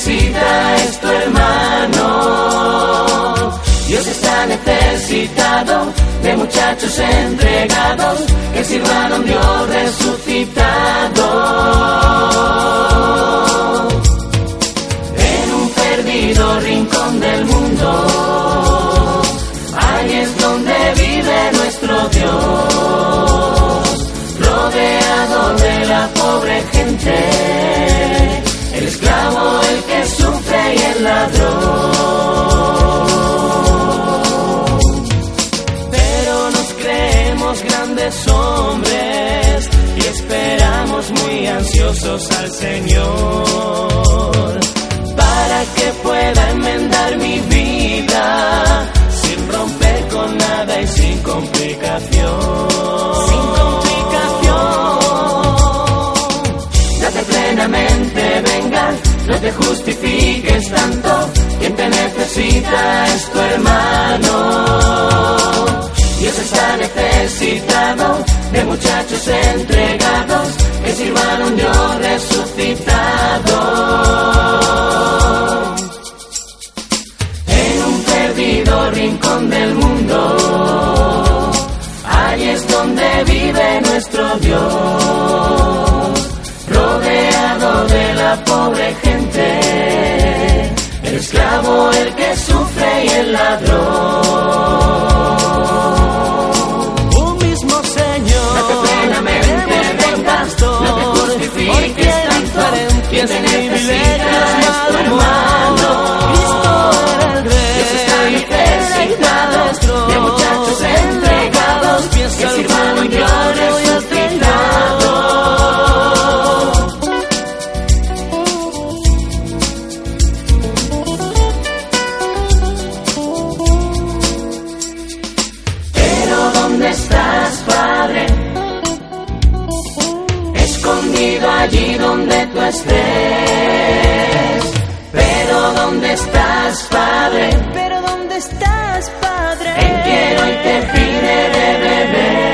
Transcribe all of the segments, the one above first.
necesita es tu hermano. Dios está necesitado de muchachos entregados que sirvan a un Dios resucitado. Al Señor para que pueda enmendar mi vida sin romper con nada y sin complicación. Sin complicación. Date plenamente, venga, no te justifiques esclavo, el que sufre y el ladrón. Allí donde tú estés. Pero ¿dónde estás, Padre? Pero ¿dónde estás, Padre? En quien hoy te pide de beber.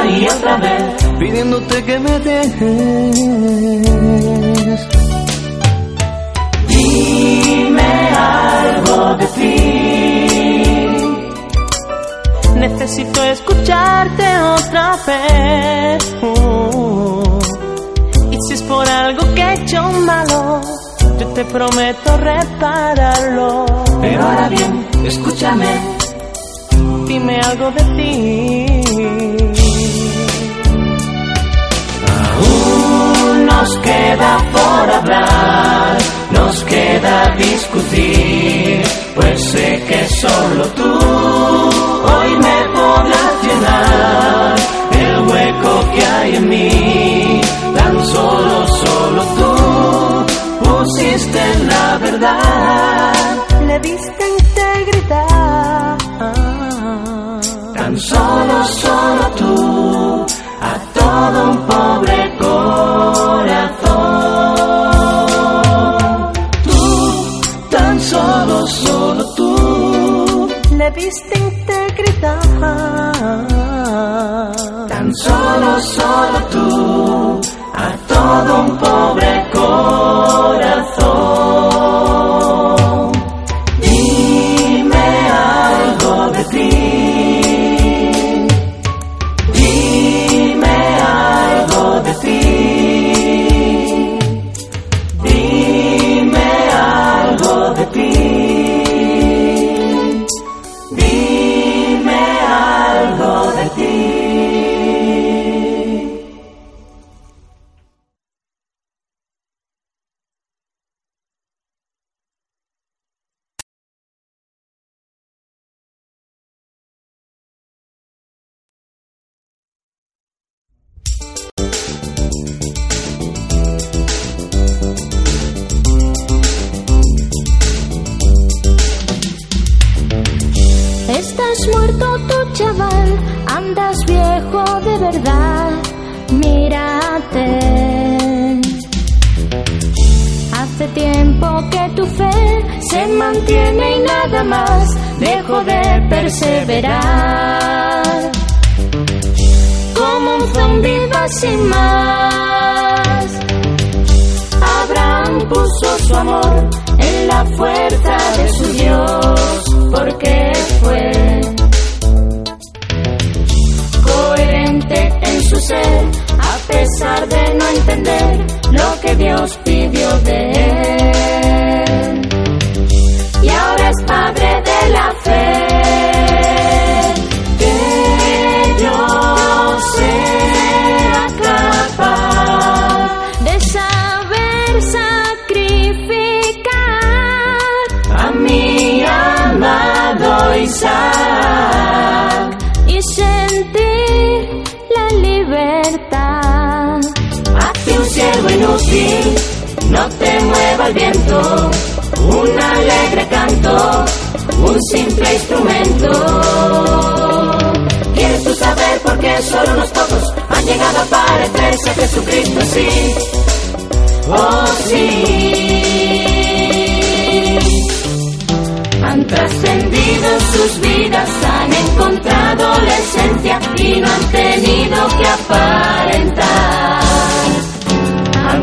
Una y otra vez. Pidiéndote que me dejes. Dime algo de ti. Necesito escucharte otra vez. Uh, y si es por algo que he hecho malo, yo te prometo repararlo. Pero ahora bien, escúchame. Dime algo de ti. Nos queda por hablar, nos queda discutir, pues sé que solo tú hoy me podrás llenar el hueco que hay en mí. Tan solo, solo tú pusiste la verdad, Le diste integridad. tan solo, solo tú a todo un these things chaval, andas viejo de verdad, mírate. Hace tiempo que tu fe se mantiene y nada más dejo de perseverar. Como un zombi va sin más. Abraham puso su amor en la fuerza de su Dios, porque fue en su ser, a pesar de no entender lo que Dios pidió de él. Y ahora es padre de la fe. Que Dios sea capaz de saber sacrificar a mi amado Isaac. Inútil, no te mueva el viento, un alegre canto, un simple instrumento. ¿Quieres tú saber por qué solo unos pocos han llegado a parecerse a Jesucristo? Sí, oh sí. Han trascendido sus vidas, han encontrado la esencia y no han tenido que aparentar.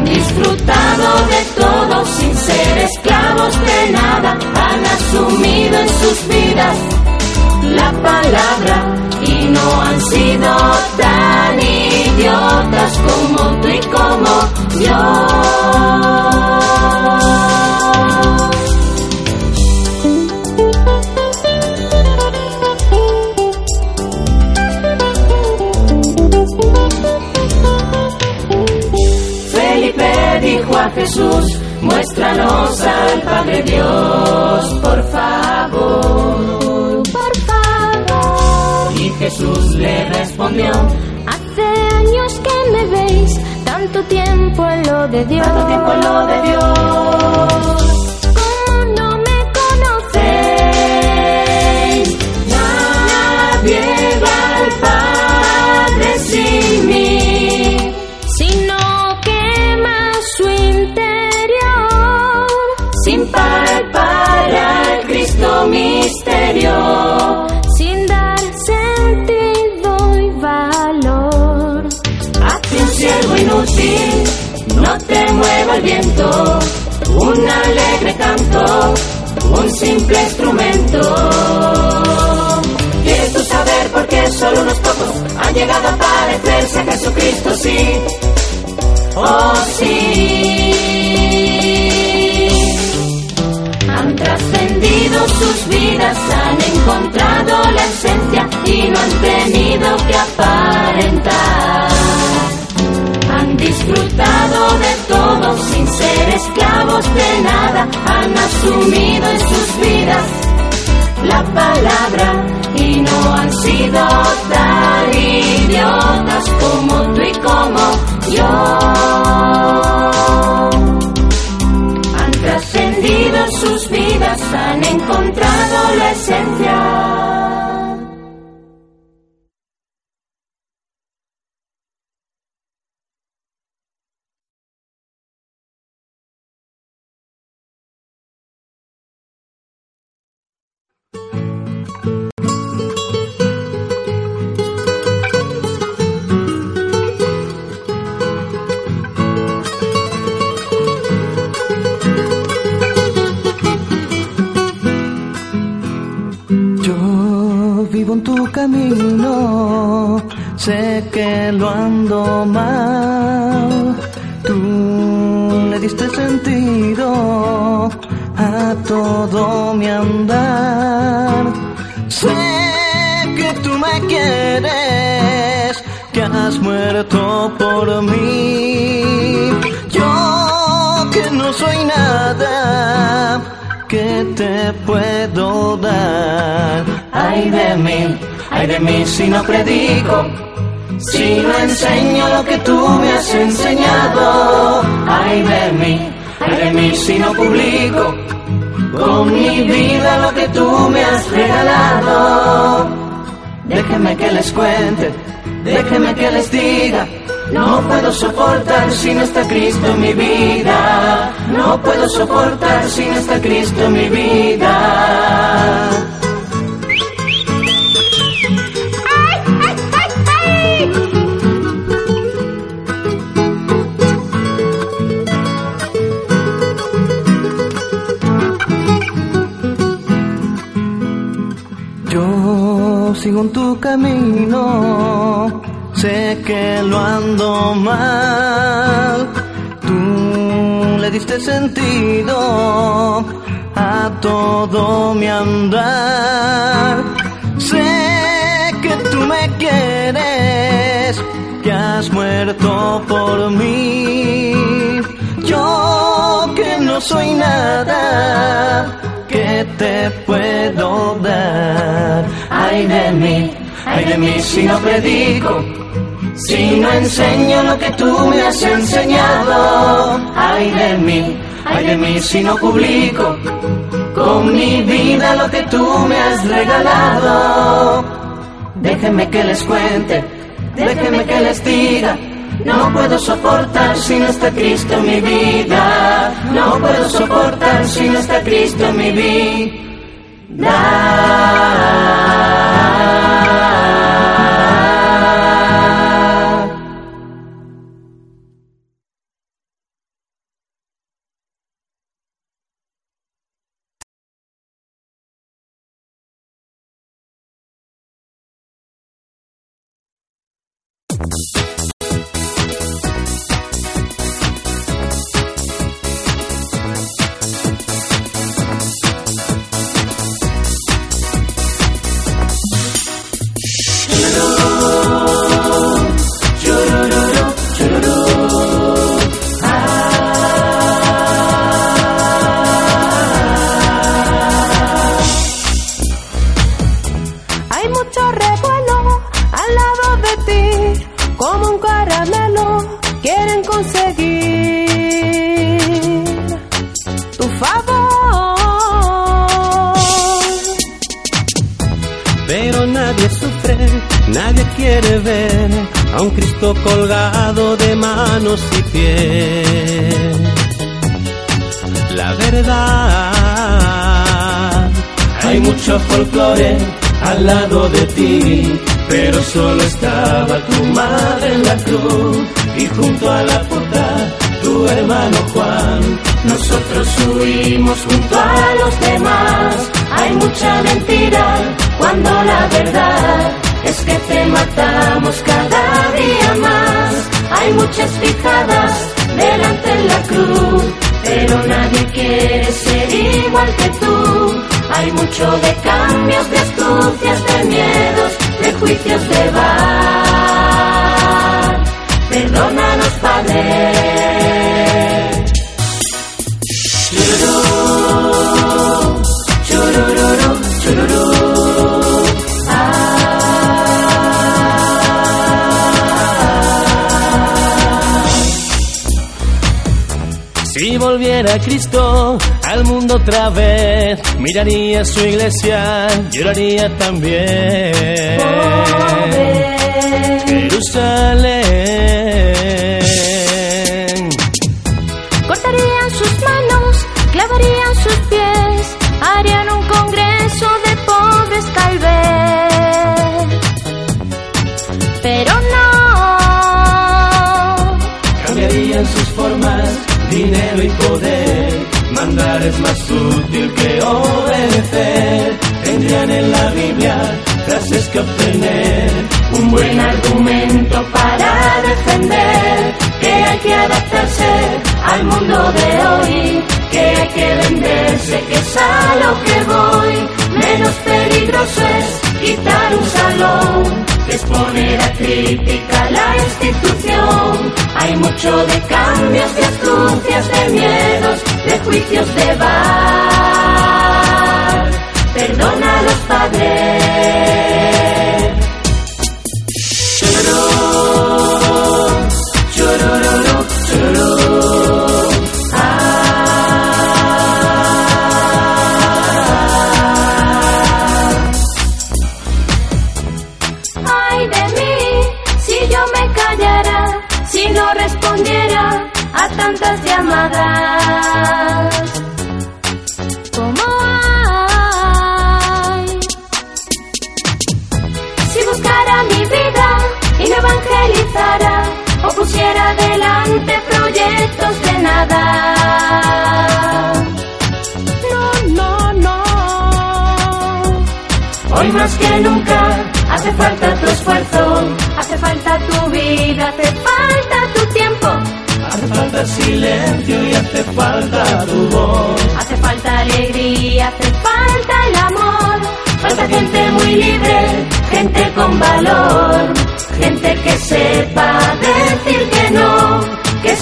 Disfrutado de todo sin ser esclavos de nada, han asumido en sus vidas la palabra y no han sido tan idiotas como tú y como yo. Jesús, muéstranos al Padre Dios, por favor. Por favor, Y Jesús le respondió, hace años que me veis, tanto tiempo en lo de Dios. tanto tiempo en lo de Dios. Un alegre canto, un simple instrumento. ¿Quieres tú saber por qué solo unos pocos han llegado a parecerse a Jesucristo? Sí, oh sí. Han trascendido sus vidas, han encontrado la esencia y no han tenido que aparentar. Han asumido en sus vidas la palabra y no han sido tan idiotas como tú y como yo. Han trascendido sus vidas, han encontrado la esencia. Tu camino, sé que lo ando mal. Tú le diste sentido a todo mi andar. Sé que tú me quieres, que has muerto por mí. Yo que no soy nada, que te puedo dar. Ay de mí, ay de mí si no predico, si no enseño lo que tú me has enseñado. Ay de mí, ay de mí si no publico con mi vida lo que tú me has regalado. Déjenme que les cuente, déjenme que les diga. No puedo soportar si no Cristo en mi vida. No puedo soportar si no Cristo en mi vida. Sigo en tu camino, sé que lo ando mal. Tú le diste sentido a todo mi andar. Sé que tú me quieres, que has muerto por mí. Yo que no soy nada, que te puedo dar. Ay de mí, ay de mí si no predico, si no enseño lo que tú me has enseñado. Ay de mí, ay de mí si no publico con mi vida lo que tú me has regalado. Déjenme que les cuente, déjenme que les diga. No puedo soportar si no está Cristo en mi vida. No puedo soportar si no está Cristo en mi vida. De ti, pero solo estaba tu madre en la cruz y junto a la puerta tu hermano Juan. Nosotros huimos junto a los demás. Hay mucha mentira cuando la verdad es que te matamos cada día más. Hay muchas fijadas delante en la cruz, pero nadie quiere ser igual que tú. Hay mucho de cambios, de astucias, de miedos, de juicios de bar. Perdónanos, Padre. Volviera Cristo al mundo otra vez, miraría su iglesia, lloraría también. Jerusalén. Cortarían sus manos, clavarían sus pies, harían un congreso de pobres tal vez. Pero no, Cambiarían sus formas, dinero y poder. Es más útil que obedecer. Tendrían en la Biblia frases que obtener. Un buen argumento para defender que hay que adaptarse al mundo de hoy, que hay que venderse, que es a lo que voy. Menos peligroso es quitar un salón, que es poner a crítica la institución. Hay mucho de cambios, de astucias, de miedos, de juicios de bar. Perdona a los padres.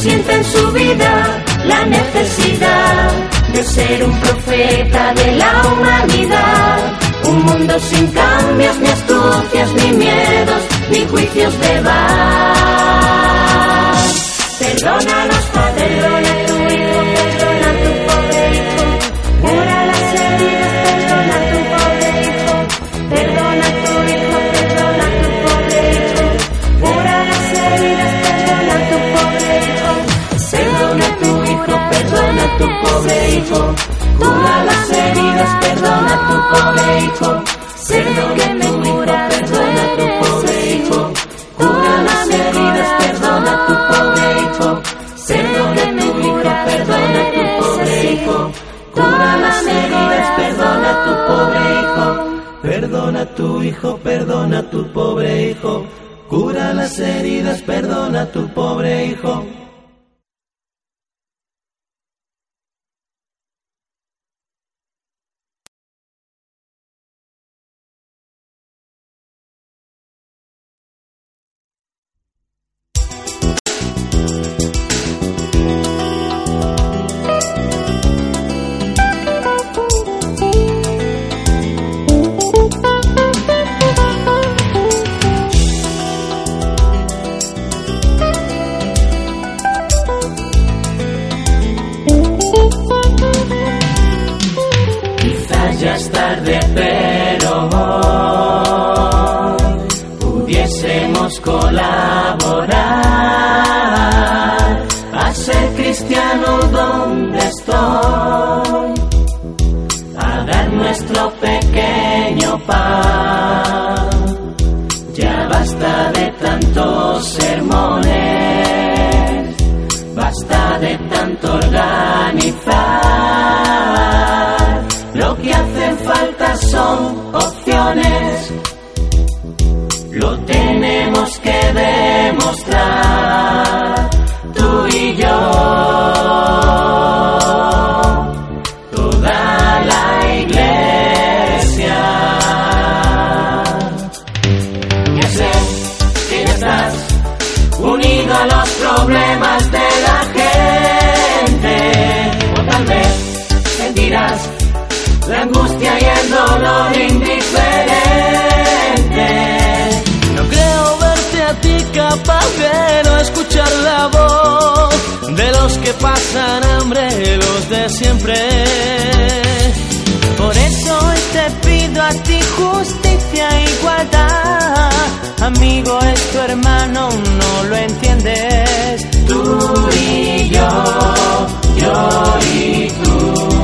Que siente en su vida la necesidad de ser un profeta de la humanidad. Un mundo sin cambios, ni astucias, ni miedos, ni juicios de bar. Perdona hijo. Perdona a tu hijo, perdona a tu pobre hijo. Cura las heridas, perdona a tu pobre hijo. Perdona a tu hijo, perdona a tu pobre hijo. Cura las heridas, perdona a tu pobre hijo. Perdona a tu hijo, perdona a tu pobre hijo. Cura las heridas, perdona a tu pobre hijo. Unido a los problemas de la gente. O tal vez sentirás la angustia y el dolor indiferente. No creo verte a ti capaz de no escuchar la voz de los que pasan hambre, los de siempre. Por eso te pido a ti justicia e igualdad. Amigo es tu hermano, no lo entiendes. Tú y yo, yo y tú.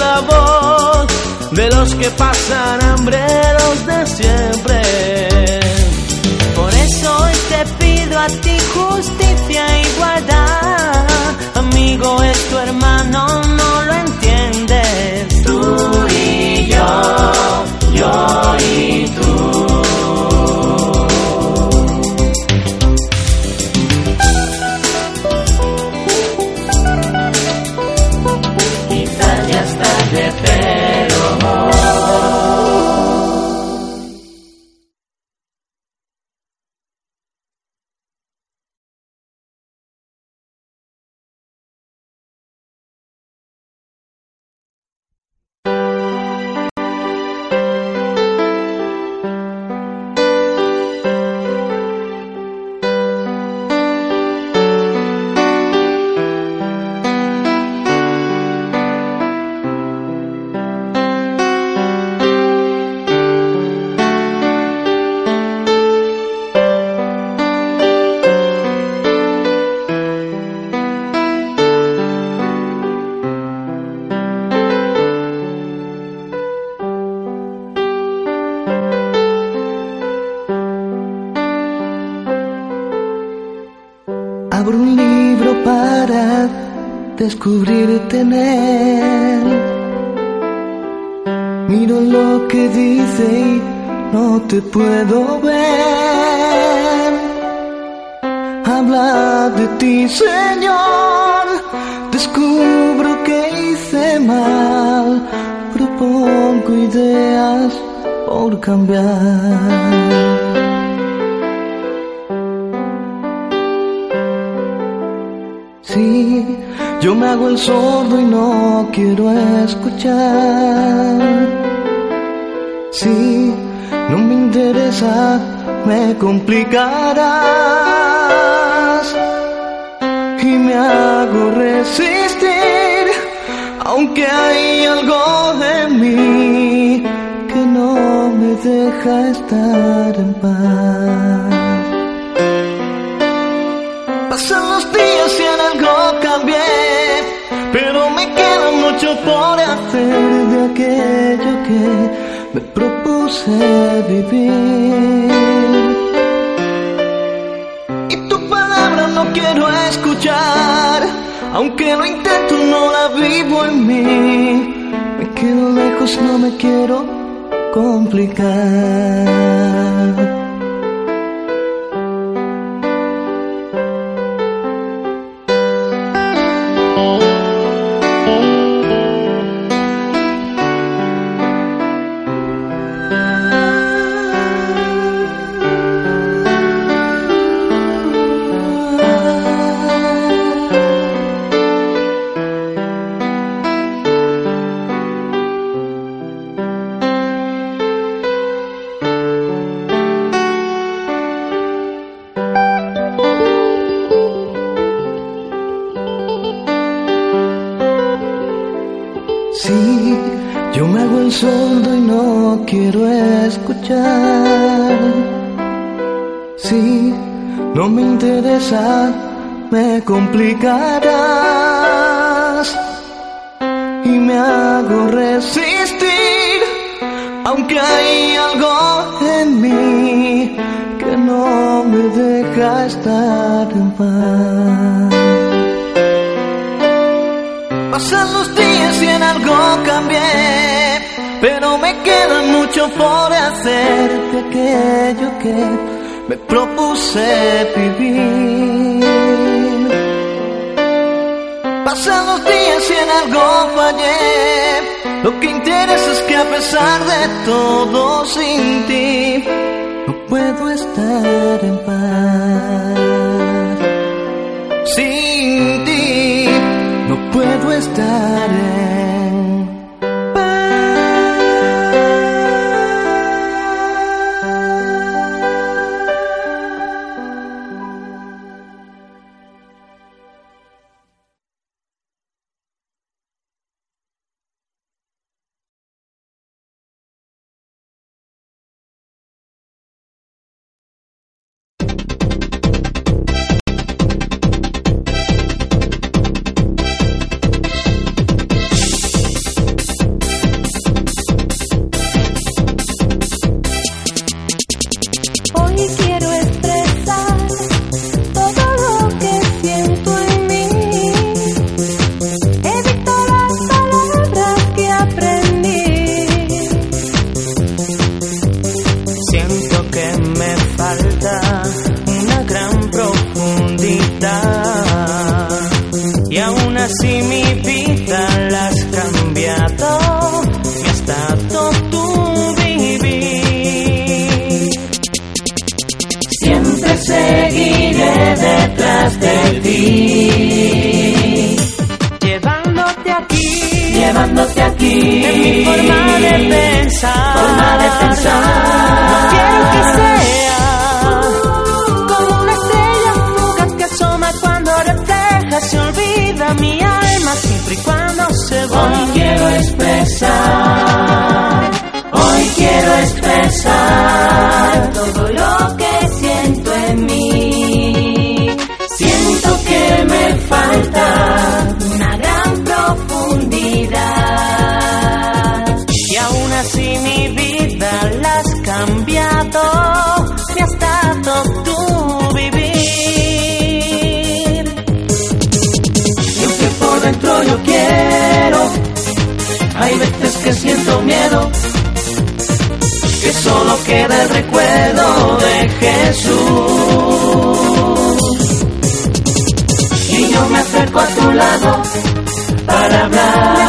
La voz de los que pasan hambre, de siempre. Por eso hoy te pido a ti justicia e igualdad. Amigo es tu hermano, no lo entiendes. Tú y yo, yo y tú. Descubrirte en él. Miro lo que dice y no te puedo ver. Habla de ti, Señor. Descubro que hice mal. Propongo ideas por cambiar. Yo me hago el sordo y no quiero escuchar. Sí, no me interesa, me complicarás. Y me hago resistir, aunque hay algo en mí que no me deja estar en paz. Pasan de aquello que me propuse vivir. Y tu palabra no quiero escuchar, aunque lo intento no la vivo en mí. Me quedo lejos, no me quiero complicar. Sí, no me interesa, me complicarás. Y me hago resistir, aunque hay algo en mí que no me deja estar en paz. Pasan los días y en algo cambié, queda mucho por hacer de aquello que me propuse vivir. Pasan los días y en algo fallé. Lo que interesa es que a pesar de todo sin ti, no puedo estar en paz. Sin ti, no puedo estar en detrás de ti, Llevándote aquí llevándote aquí. en mi forma de pensar. Forma de pensar. No quiero que sea como una estrella fugaz que asoma cuando refleja se olvida mi alma siempre y cuando se va. Hoy quiero expresar, Jesús. Y yo me acerco a tu lado para hablar.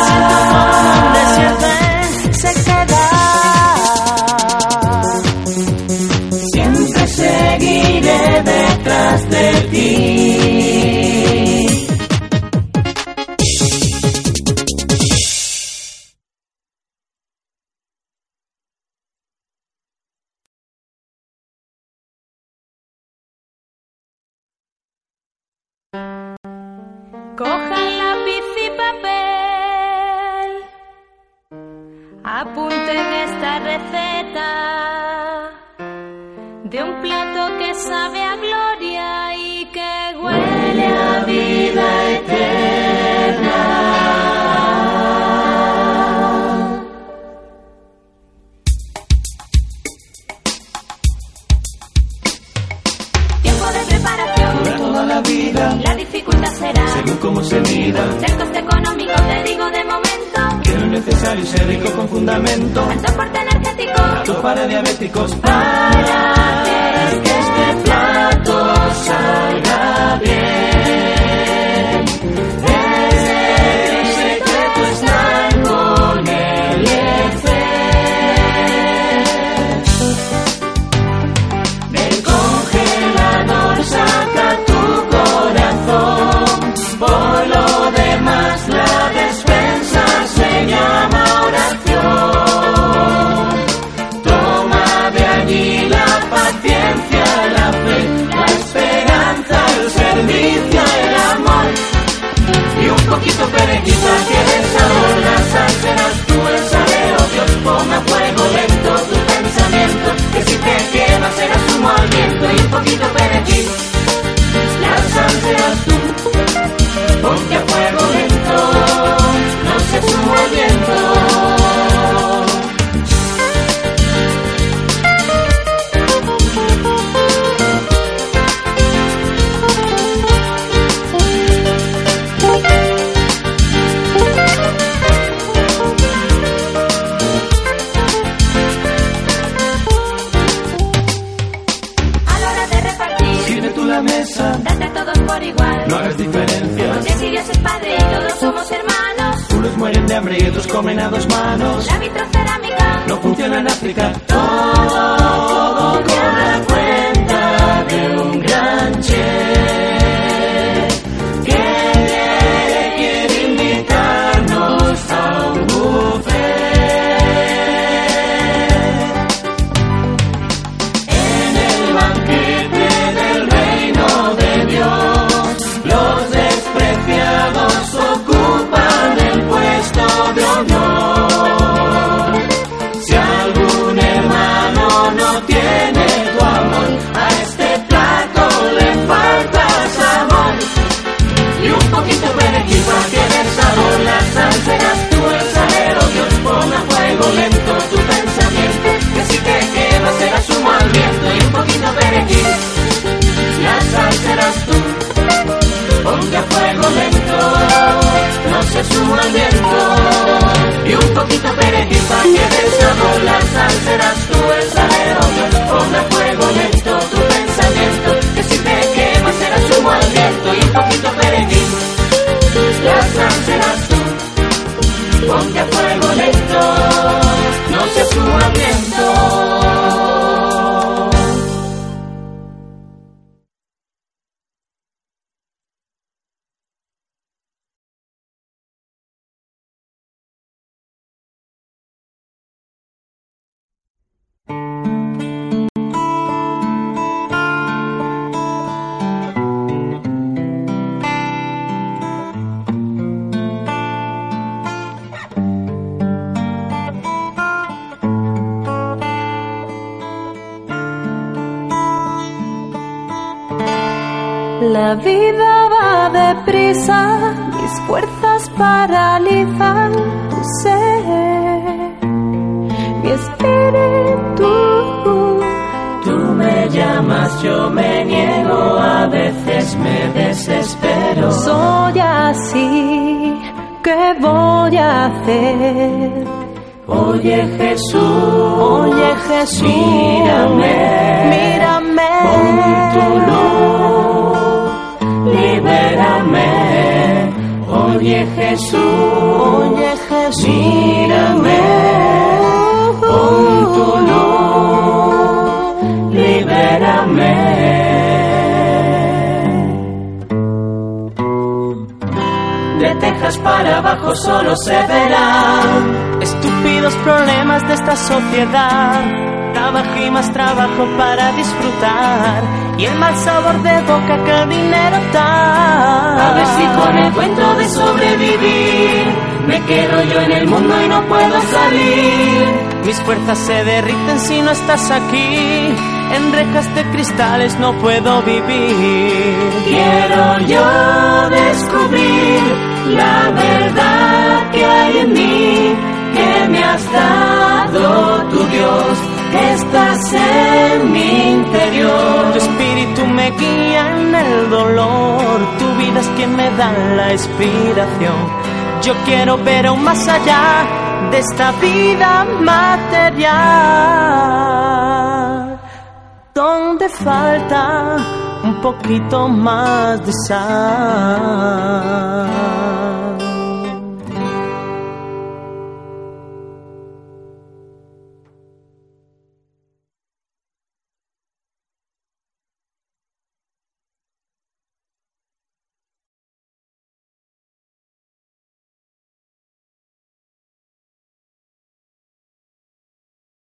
Alto aporte energético. Plato para diabéticos, para perequita tienes sabor, la sal serás tú, el. Dios ponga fuego lento tu pensamiento, que si te quemas serás humo al viento. Y un poquito perejil, La vida va deprisa, mis fuerzas paralizan tu ser, mi espíritu. Tú me llamas, yo me niego, a veces me desespero. Soy así, ¿qué voy a hacer? Oye Jesús, Oye Jesús, mírame, mírame, pon tu luz, libérame. Oye Jesús, Oye Jesús, mírame, pon tu luz, libérame. De Texas para abajo solo se verán estúpidos problemas de esta sociedad. Trabajo y más trabajo para disfrutar y el mal sabor de boca que el dinero da. A ver si con el cuento de sobrevivir me quedo yo en el mundo y no puedo salir. Mis fuerzas se derriten si no estás aquí. En rejas de cristales no puedo vivir. Quiero yo descubrir la verdad que hay en mí, que me has dado tu Dios, estás en mi interior. Tu espíritu me guía en el dolor. Tu vida es quien me da la inspiración. Yo quiero ver aún más allá de esta vida material. Donde falta un poquito más de sal.